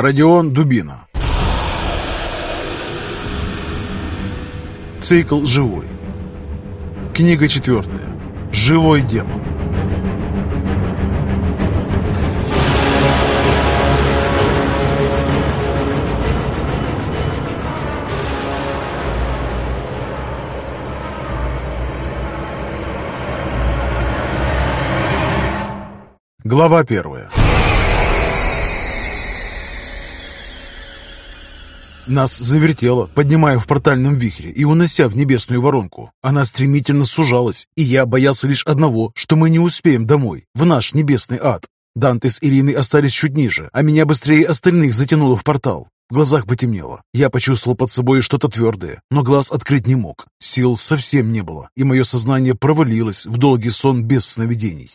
Родион Дубина. Цикл «Живой». Книга четвертая. «Живой демон». Глава первая. Нас завертело, поднимая в портальном вихре и унося в небесную воронку. Она стремительно сужалась, и я боялся лишь одного, что мы не успеем домой, в наш небесный ад. Данте с Ириной остались чуть ниже, а меня быстрее остальных затянуло в портал. В глазах потемнело. Я почувствовал под собой что-то твердое, но глаз открыть не мог. Сил совсем не было, и мое сознание провалилось в долгий сон без сновидений.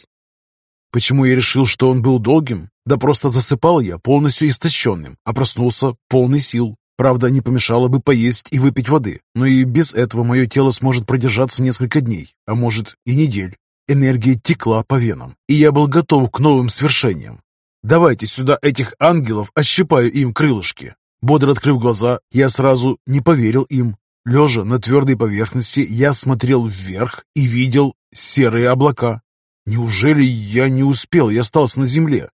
Почему я решил, что он был долгим? Да просто засыпал я полностью истощенным, а проснулся полный сил. Правда, не помешало бы поесть и выпить воды, но и без этого мое тело сможет продержаться несколько дней, а может и недель. Энергия текла по венам, и я был готов к новым свершениям. «Давайте сюда этих ангелов, ощипаю им крылышки!» Бодро открыв глаза, я сразу не поверил им. Лежа на твердой поверхности, я смотрел вверх и видел серые облака. Неужели я не успел и остался на земле?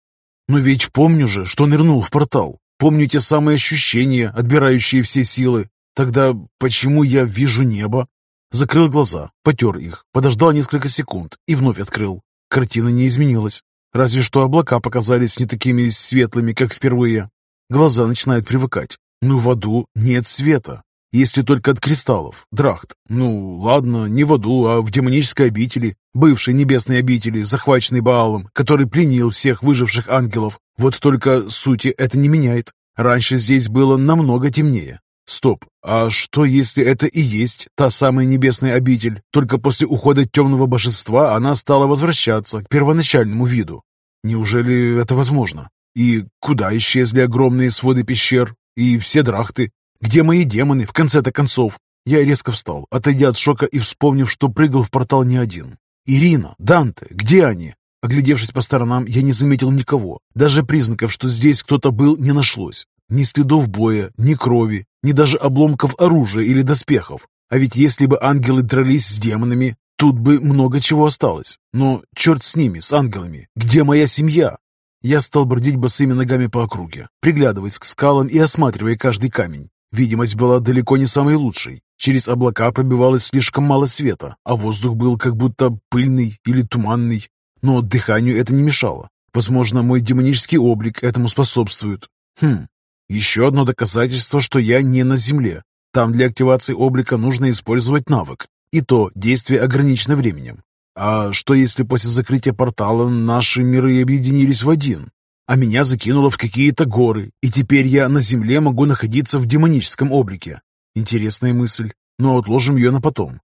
Но ведь помню же, что нырнул в портал. Помню те самые ощущения, отбирающие все силы. Тогда почему я вижу небо? Закрыл глаза, потер их, подождал несколько секунд и вновь открыл. Картина не изменилась. Разве что облака показались не такими светлыми, как впервые. Глаза начинают привыкать. Но в аду нет света. Если только от кристаллов, драхт. Ну, ладно, не в аду, а в демонической обители, бывшей небесной обители, захваченной Баалом, который пленил всех выживших ангелов. Вот только сути это не меняет. Раньше здесь было намного темнее. Стоп, а что если это и есть та самая небесная обитель? Только после ухода темного божества она стала возвращаться к первоначальному виду. Неужели это возможно? И куда исчезли огромные своды пещер? И все драхты? Где мои демоны, в конце-то концов? Я резко встал, отойдя от шока и вспомнив, что прыгал в портал не один. Ирина, Данте, где они? Оглядевшись по сторонам, я не заметил никого. Даже признаков, что здесь кто-то был, не нашлось. Ни следов боя, ни крови, ни даже обломков оружия или доспехов. А ведь если бы ангелы дрались с демонами, тут бы много чего осталось. Но черт с ними, с ангелами. Где моя семья? Я стал бродить босыми ногами по округе, приглядываясь к скалам и осматривая каждый камень. Видимость была далеко не самой лучшей. Через облака пробивалось слишком мало света, а воздух был как будто пыльный или туманный но дыханию это не мешало. Возможно, мой демонический облик этому способствует. Хм, еще одно доказательство, что я не на Земле. Там для активации облика нужно использовать навык. И то действие ограничено временем. А что если после закрытия портала наши миры объединились в один? А меня закинуло в какие-то горы, и теперь я на Земле могу находиться в демоническом облике. Интересная мысль, но отложим ее на потом.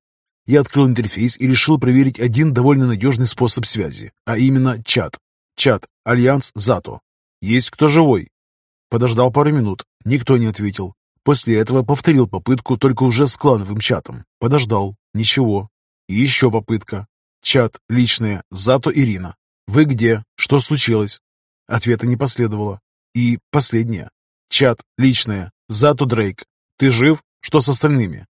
Я открыл интерфейс и решил проверить один довольно надежный способ связи, а именно чат. Чат альянса то. Есть кто живой? Подождал пару минут, никто не ответил. После этого повторил попытку, только уже с клановым чатом. Подождал, ничего. И еще попытка. Чат, личное, Зато Ирина. Вы где? Что случилось? Ответа не последовало. И последнее. Чат, личное, Зато Дрейк. Ты жив? Что с остальными?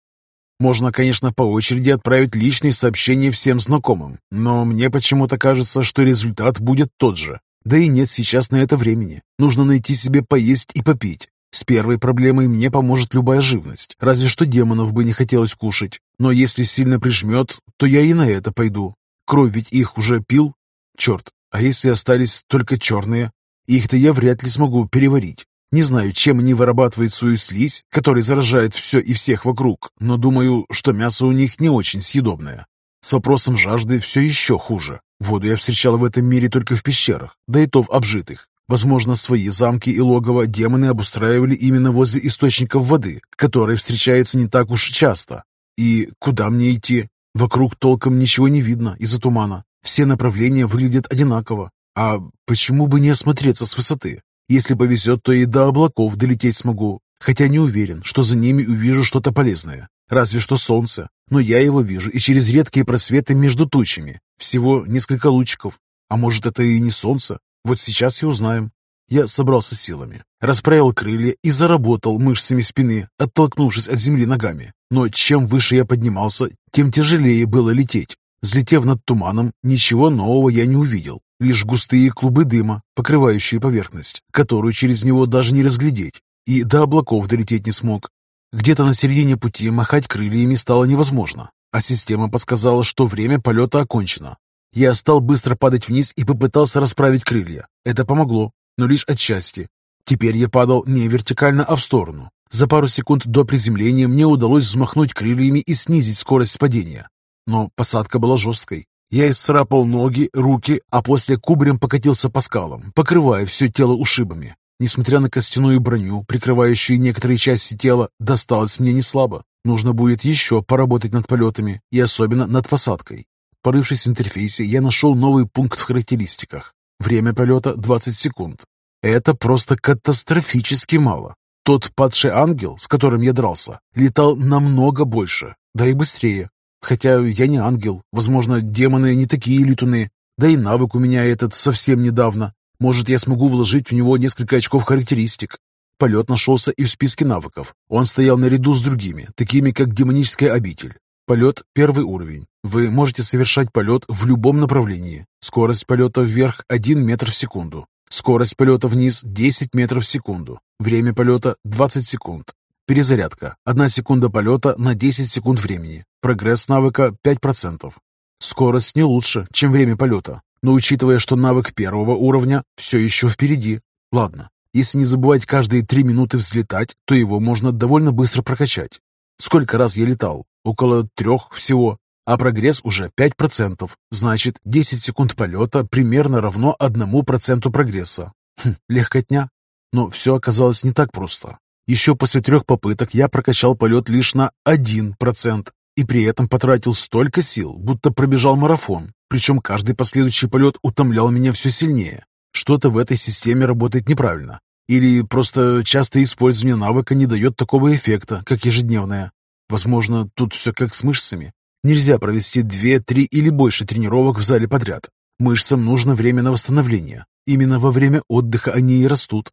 Можно, конечно, по очереди отправить личные сообщения всем знакомым, но мне почему-то кажется, что результат будет тот же. Да и нет сейчас на это времени. Нужно найти себе поесть и попить. С первой проблемой мне поможет любая живность, разве что демонов бы не хотелось кушать. Но если сильно прижмет, то я и на это пойду. Кровь ведь их уже пил. Черт, а если остались только черные? Их-то я вряд ли смогу переварить. Не знаю, чем они вырабатывают свою слизь, которая заражает все и всех вокруг, но думаю, что мясо у них не очень съедобное. С вопросом жажды все еще хуже. Воду я встречал в этом мире только в пещерах, да и то в обжитых. Возможно, свои замки и логово демоны обустраивали именно возле источников воды, которые встречаются не так уж часто. И куда мне идти? Вокруг толком ничего не видно из-за тумана. Все направления выглядят одинаково. А почему бы не осмотреться с высоты? Если повезет, то и до облаков долететь смогу, хотя не уверен, что за ними увижу что-то полезное. Разве что солнце, но я его вижу и через редкие просветы между тучами. Всего несколько лучиков. А может, это и не солнце? Вот сейчас и узнаем. Я собрался силами, расправил крылья и заработал мышцами спины, оттолкнувшись от земли ногами. Но чем выше я поднимался, тем тяжелее было лететь. Взлетев над туманом, ничего нового я не увидел. Лишь густые клубы дыма, покрывающие поверхность, которую через него даже не разглядеть. И до облаков долететь не смог. Где-то на середине пути махать крыльями стало невозможно, а система подсказала, что время полета окончено. Я стал быстро падать вниз и попытался расправить крылья. Это помогло, но лишь отчасти. Теперь я падал не вертикально, а в сторону. За пару секунд до приземления мне удалось взмахнуть крыльями и снизить скорость падения. Но посадка была жесткой. Я исцарапал ноги, руки, а после кубарем покатился по скалам, покрывая все тело ушибами. Несмотря на костяную броню, прикрывающую некоторые части тела, досталось мне не слабо. Нужно будет еще поработать над полетами и особенно над посадкой. Порывшись в интерфейсе, я нашел новый пункт в характеристиках. Время полета 20 секунд. Это просто катастрофически мало. Тот падший ангел, с которым я дрался, летал намного больше, да и быстрее. Хотя я не ангел, возможно, демоны не такие летуны, да и навык у меня этот совсем недавно. Может, я смогу вложить в него несколько очков характеристик. Полет нашелся и в списке навыков. Он стоял наряду с другими, такими как демоническая обитель. Полет – первый уровень. Вы можете совершать полет в любом направлении. Скорость полета вверх 1 метр в секунду. Скорость полета вниз 10 метров в секунду. Время полета 20 секунд. Перезарядка. 1 секунда полета на 10 секунд времени. Прогресс навыка 5%. Скорость не лучше, чем время полета. Но учитывая, что навык первого уровня все еще впереди. Ладно, если не забывать каждые 3 минуты взлетать, то его можно довольно быстро прокачать. Сколько раз я летал? Около трех всего а прогресс уже 5%. Значит, 10 секунд полета примерно равно 1% прогресса. Хм, легкотня. Но все оказалось не так просто. Еще после трех попыток я прокачал полет лишь на 1%, и при этом потратил столько сил, будто пробежал марафон. Причем каждый последующий полет утомлял меня все сильнее. Что-то в этой системе работает неправильно. Или просто частое использование навыка не дает такого эффекта, как ежедневное. Возможно, тут все как с мышцами. Нельзя провести две, три или больше тренировок в зале подряд. Мышцам нужно время на восстановление. Именно во время отдыха они и растут.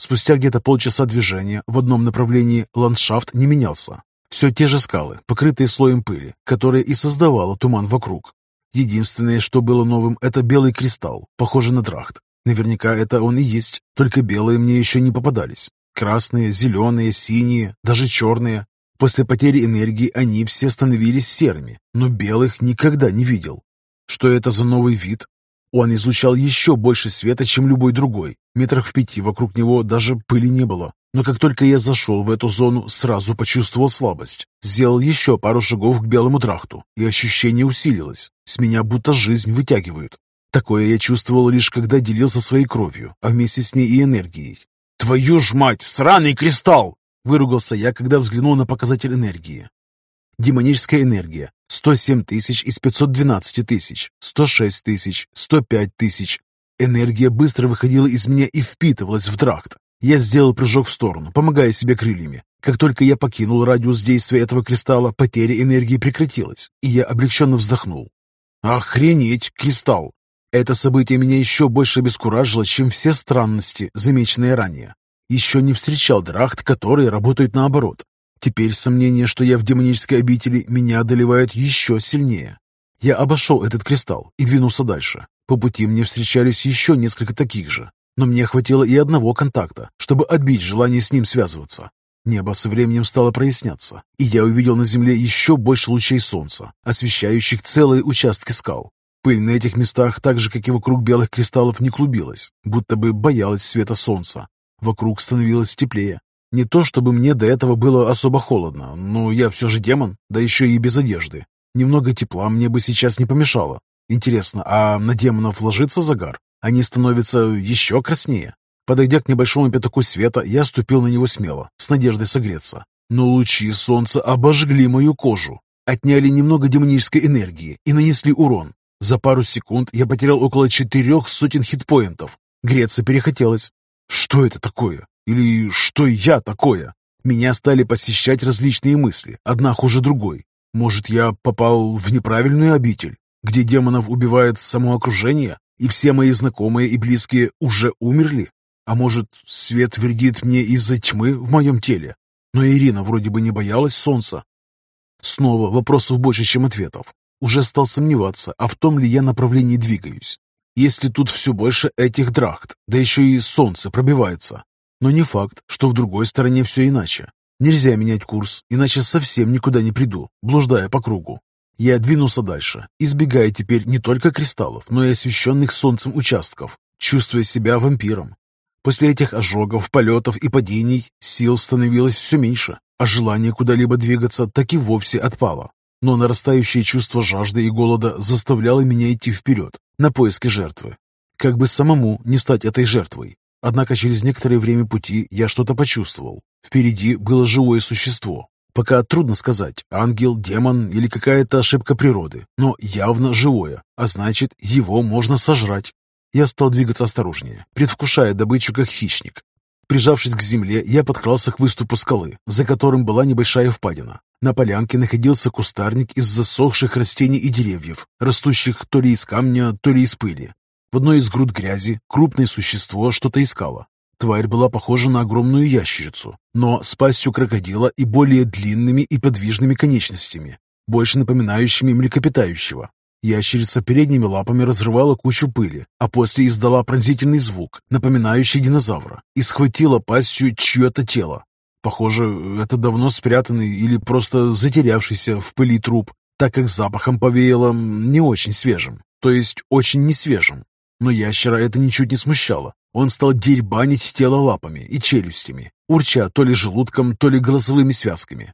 Спустя где-то полчаса движения в одном направлении ландшафт не менялся. Все те же скалы, покрытые слоем пыли, которая и создавала туман вокруг. Единственное, что было новым, это белый кристалл, похожий на трахт. Наверняка это он и есть, только белые мне еще не попадались. Красные, зеленые, синие, даже черные. После потери энергии они все становились серыми, но белых никогда не видел. Что это за новый вид? Он излучал еще больше света, чем любой другой. Метрах в пяти вокруг него даже пыли не было. Но как только я зашел в эту зону, сразу почувствовал слабость. Сделал еще пару шагов к белому трахту, и ощущение усилилось. С меня будто жизнь вытягивают. Такое я чувствовал лишь когда делился своей кровью, а вместе с ней и энергией. «Твою ж мать, сраный кристалл!» Выругался я, когда взглянул на показатель энергии. Демоническая энергия. 107 тысяч из 512 тысяч, 106 тысяч, 105 тысяч. Энергия быстро выходила из меня и впитывалась в тракт. Я сделал прыжок в сторону, помогая себе крыльями. Как только я покинул радиус действия этого кристалла, потеря энергии прекратилась, и я облегченно вздохнул. «Охренеть, кристалл!» Это событие меня еще больше обескуражило, чем все странности, замеченные ранее. Еще не встречал драхт, которые работают наоборот. Теперь сомнения, что я в демонической обители, меня одолевают еще сильнее. Я обошел этот кристалл и двинулся дальше. По пути мне встречались еще несколько таких же, но мне хватило и одного контакта, чтобы отбить желание с ним связываться. Небо со временем стало проясняться, и я увидел на земле еще больше лучей солнца, освещающих целые участки скал. Пыль на этих местах, так же, как и вокруг белых кристаллов, не клубилась, будто бы боялась света солнца. Вокруг становилось теплее. Не то, чтобы мне до этого было особо холодно, но я все же демон, да еще и без одежды. Немного тепла мне бы сейчас не помешало. Интересно, а на демонов ложится загар? Они становятся еще краснее? Подойдя к небольшому пятаку света, я ступил на него смело, с надеждой согреться. Но лучи солнца обожгли мою кожу, отняли немного демонической энергии и нанесли урон. За пару секунд я потерял около четырех сотен хитпоинтов. Греться перехотелось. Что это такое? Или что я такое? Меня стали посещать различные мысли, одна хуже другой. Может, я попал в неправильную обитель, где демонов убивает само окружение, и все мои знакомые и близкие уже умерли? А может, свет вредит мне из-за тьмы в моем теле? Но Ирина вроде бы не боялась солнца. Снова вопросов больше, чем ответов. Уже стал сомневаться, а в том ли я направлении двигаюсь. Если тут все больше этих драхт, да еще и солнце пробивается. Но не факт, что в другой стороне все иначе. Нельзя менять курс, иначе совсем никуда не приду, блуждая по кругу. Я двинулся дальше, избегая теперь не только кристаллов, но и освещенных солнцем участков, чувствуя себя вампиром. После этих ожогов, полетов и падений сил становилось все меньше, а желание куда-либо двигаться так и вовсе отпало. Но нарастающее чувство жажды и голода заставляло меня идти вперед, на поиски жертвы. Как бы самому не стать этой жертвой. Однако через некоторое время пути я что-то почувствовал. Впереди было живое существо. Пока трудно сказать, ангел, демон или какая-то ошибка природы, но явно живое, а значит, его можно сожрать. Я стал двигаться осторожнее, предвкушая добычу как хищник. Прижавшись к земле, я подкрался к выступу скалы, за которым была небольшая впадина. На полянке находился кустарник из засохших растений и деревьев, растущих то ли из камня, то ли из пыли. В одной из груд грязи крупное существо что-то искало. Тварь была похожа на огромную ящерицу, но с пастью крокодила и более длинными и подвижными конечностями, больше напоминающими млекопитающего. Ящерица передними лапами разрывала кучу пыли, а после издала пронзительный звук, напоминающий динозавра, и схватила пастью чье-то тело. Похоже, это давно спрятанный или просто затерявшийся в пыли труп, так как запахом повеяло не очень свежим, то есть очень несвежим. Но ящера это ничуть не смущало. Он стал дерьбанить тело лапами и челюстями, урча то ли желудком, то ли голосовыми связками.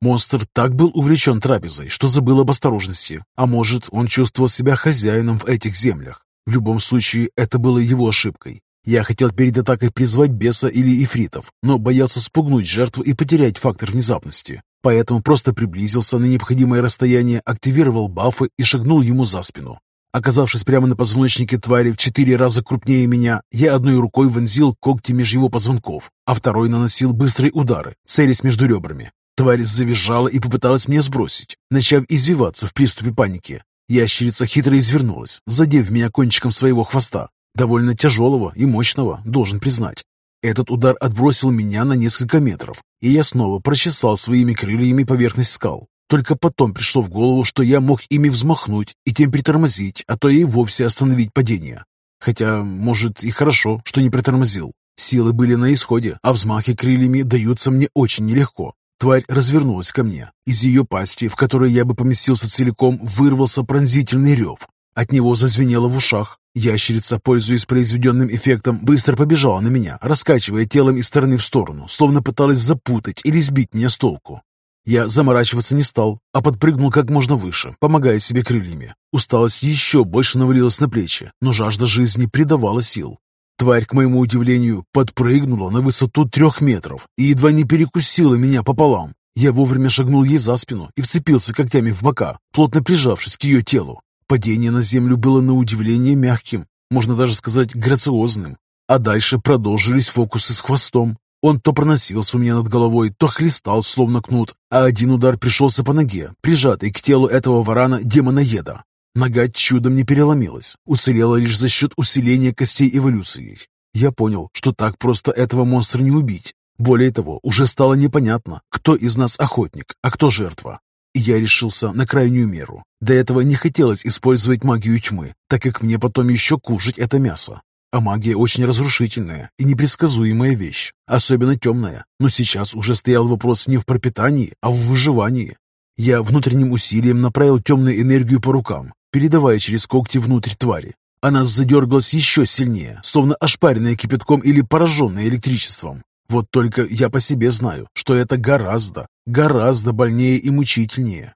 Монстр так был увлечен трапезой, что забыл об осторожности, а может, он чувствовал себя хозяином в этих землях. В любом случае, это было его ошибкой. Я хотел перед атакой призвать беса или ифритов, но боялся спугнуть жертву и потерять фактор внезапности. Поэтому просто приблизился на необходимое расстояние, активировал бафы и шагнул ему за спину. Оказавшись прямо на позвоночнике твари в четыре раза крупнее меня, я одной рукой вонзил когти меж его позвонков, а второй наносил быстрые удары, целясь между ребрами. Тварь завизжала и попыталась меня сбросить, начав извиваться в приступе паники. Ящерица хитро извернулась, задев меня кончиком своего хвоста, довольно тяжелого и мощного, должен признать. Этот удар отбросил меня на несколько метров, и я снова прочесал своими крыльями поверхность скал. Только потом пришло в голову, что я мог ими взмахнуть и тем притормозить, а то и вовсе остановить падение. Хотя, может, и хорошо, что не притормозил. Силы были на исходе, а взмахи крыльями даются мне очень нелегко. Тварь развернулась ко мне. Из ее пасти, в которой я бы поместился целиком, вырвался пронзительный рев. От него зазвенело в ушах. Ящерица, пользуясь произведенным эффектом, быстро побежала на меня, раскачивая телом из стороны в сторону, словно пыталась запутать или сбить меня с толку. Я заморачиваться не стал, а подпрыгнул как можно выше, помогая себе крыльями. Усталость еще больше навалилась на плечи, но жажда жизни придавала сил. Тварь, к моему удивлению, подпрыгнула на высоту трех метров и едва не перекусила меня пополам. Я вовремя шагнул ей за спину и вцепился когтями в бока, плотно прижавшись к ее телу. Падение на землю было на удивление мягким, можно даже сказать грациозным. А дальше продолжились фокусы с хвостом. Он то проносился у меня над головой, то хлестал, словно кнут, а один удар пришелся по ноге, прижатой к телу этого варана демоноеда. Нога чудом не переломилась, уцелела лишь за счет усиления костей эволюции. Я понял, что так просто этого монстра не убить. Более того, уже стало непонятно, кто из нас охотник, а кто жертва я решился на крайнюю меру. До этого не хотелось использовать магию тьмы, так как мне потом еще кушать это мясо. А магия очень разрушительная и непредсказуемая вещь, особенно темная. Но сейчас уже стоял вопрос не в пропитании, а в выживании. Я внутренним усилием направил темную энергию по рукам, передавая через когти внутрь твари. Она задергалась еще сильнее, словно ошпаренная кипятком или пораженная электричеством. Вот только я по себе знаю, что это гораздо, гораздо больнее и мучительнее.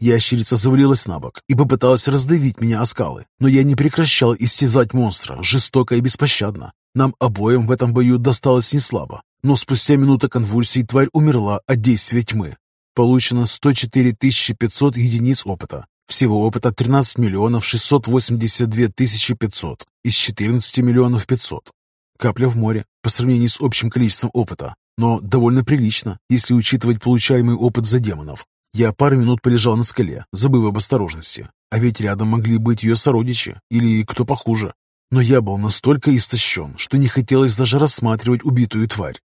Ящерица завалилась на бок и попыталась раздавить меня о скалы, но я не прекращал истязать монстра жестоко и беспощадно. Нам обоим в этом бою досталось неслабо, но спустя минуту конвульсий тварь умерла от действия тьмы. Получено 104 500 единиц опыта. Всего опыта 13 миллионов 682 500 из 14 миллионов 500. Капля в море по сравнению с общим количеством опыта, но довольно прилично, если учитывать получаемый опыт за демонов. Я пару минут полежал на скале, забыв об осторожности. А ведь рядом могли быть ее сородичи или кто похуже. Но я был настолько истощен, что не хотелось даже рассматривать убитую тварь.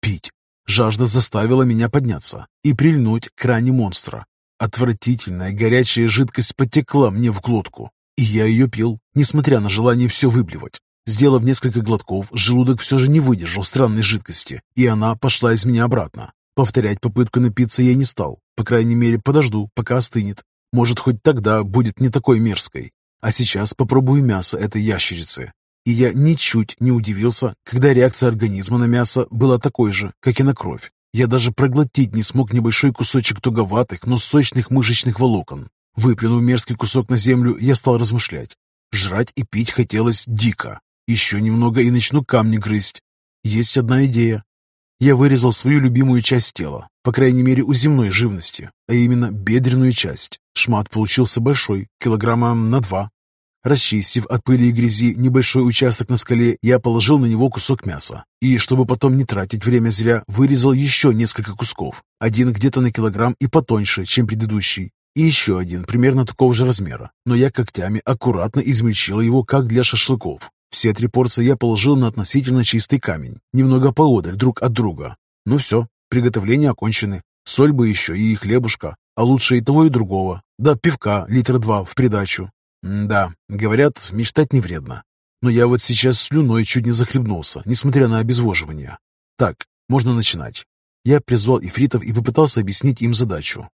Пить. Жажда заставила меня подняться и прильнуть к ране монстра. Отвратительная горячая жидкость потекла мне в глотку, и я ее пил, несмотря на желание все выблевать. Сделав несколько глотков, желудок все же не выдержал странной жидкости, и она пошла из меня обратно. Повторять попытку напиться я не стал. По крайней мере, подожду, пока остынет. Может, хоть тогда будет не такой мерзкой. А сейчас попробую мясо этой ящерицы. И я ничуть не удивился, когда реакция организма на мясо была такой же, как и на кровь. Я даже проглотить не смог небольшой кусочек туговатых, но сочных мышечных волокон. Выплюнув мерзкий кусок на землю, я стал размышлять. Жрать и пить хотелось дико. Еще немного и начну камни грызть. Есть одна идея. Я вырезал свою любимую часть тела, по крайней мере у земной живности, а именно бедренную часть. Шмат получился большой, килограмма на два. Расчистив от пыли и грязи небольшой участок на скале, я положил на него кусок мяса. И, чтобы потом не тратить время зря, вырезал еще несколько кусков. Один где-то на килограмм и потоньше, чем предыдущий. И еще один, примерно такого же размера. Но я когтями аккуратно измельчил его, как для шашлыков. Все три порции я положил на относительно чистый камень, немного поодаль друг от друга. Ну все, приготовления окончены. Соль бы еще и хлебушка, а лучше и того, и другого. Да пивка литра два в придачу. М да, говорят, мечтать не вредно. Но я вот сейчас слюной чуть не захлебнулся, несмотря на обезвоживание. Так, можно начинать. Я призвал ифритов и попытался объяснить им задачу.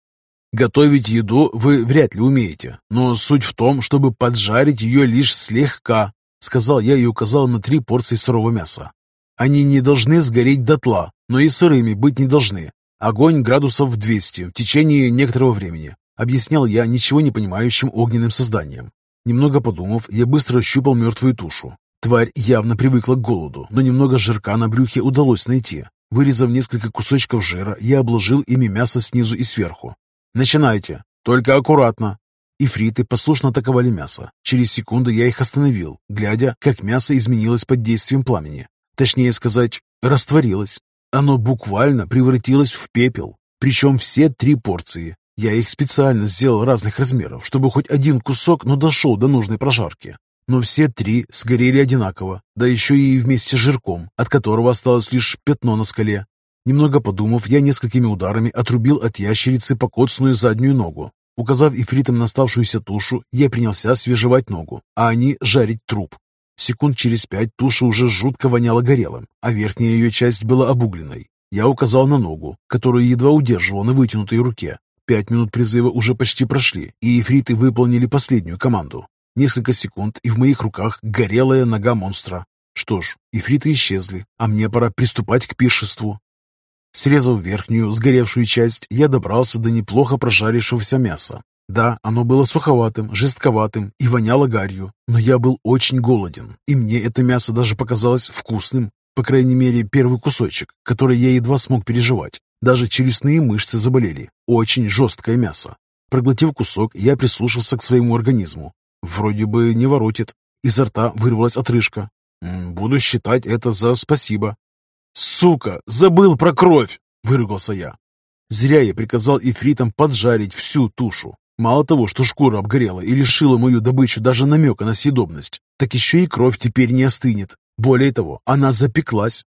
Готовить еду вы вряд ли умеете, но суть в том, чтобы поджарить ее лишь слегка, Сказал я и указал на три порции сырого мяса. Они не должны сгореть дотла, но и сырыми быть не должны. Огонь градусов 200 в течение некоторого времени. Объяснял я ничего не понимающим огненным созданием. Немного подумав, я быстро щупал мертвую тушу. Тварь явно привыкла к голоду, но немного жирка на брюхе удалось найти. Вырезав несколько кусочков жира, я обложил ими мясо снизу и сверху. «Начинайте, только аккуратно», Ифриты послушно атаковали мясо. Через секунду я их остановил, глядя, как мясо изменилось под действием пламени. Точнее сказать, растворилось. Оно буквально превратилось в пепел. Причем все три порции. Я их специально сделал разных размеров, чтобы хоть один кусок, но дошел до нужной прожарки. Но все три сгорели одинаково, да еще и вместе с жирком, от которого осталось лишь пятно на скале. Немного подумав, я несколькими ударами отрубил от ящерицы покоцанную заднюю ногу, Указав ифритом на оставшуюся тушу, я принялся свежевать ногу, а они жарить труп. Секунд через пять туша уже жутко воняла горелым, а верхняя ее часть была обугленной. Я указал на ногу, которую едва удерживал на вытянутой руке. Пять минут призыва уже почти прошли, и ифриты выполнили последнюю команду. Несколько секунд, и в моих руках горелая нога монстра. Что ж, ифриты исчезли, а мне пора приступать к пиршеству. Срезав верхнюю, сгоревшую часть, я добрался до неплохо прожарившегося мяса. Да, оно было суховатым, жестковатым и воняло гарью, но я был очень голоден, и мне это мясо даже показалось вкусным. По крайней мере, первый кусочек, который я едва смог переживать. Даже челюстные мышцы заболели. Очень жесткое мясо. Проглотив кусок, я прислушался к своему организму. Вроде бы не воротит. Изо рта вырвалась отрыжка. Буду считать это за спасибо. «Сука! Забыл про кровь!» — выругался я. Зря я приказал ифритам поджарить всю тушу. Мало того, что шкура обгорела и лишила мою добычу даже намека на съедобность, так еще и кровь теперь не остынет. Более того, она запеклась.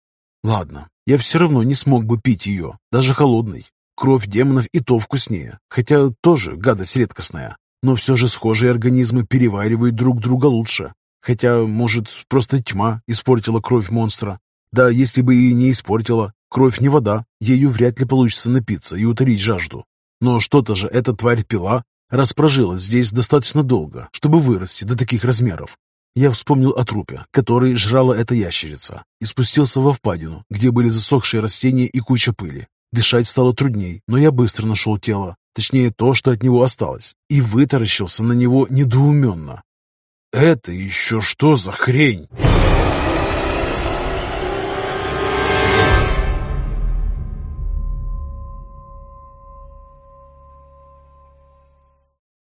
Ладно, я все равно не смог бы пить ее, даже холодной. Кровь демонов и то вкуснее, хотя тоже гадость редкостная. Но все же схожие организмы переваривают друг друга лучше. Хотя, может, просто тьма испортила кровь монстра. Да, если бы и не испортила, кровь не вода, ею вряд ли получится напиться и утолить жажду. Но что-то же эта тварь пила, раз прожилась здесь достаточно долго, чтобы вырасти до таких размеров. Я вспомнил о трупе, который жрала эта ящерица, и спустился во впадину, где были засохшие растения и куча пыли. Дышать стало трудней, но я быстро нашел тело, точнее то, что от него осталось, и вытаращился на него недоуменно. «Это еще что за хрень?»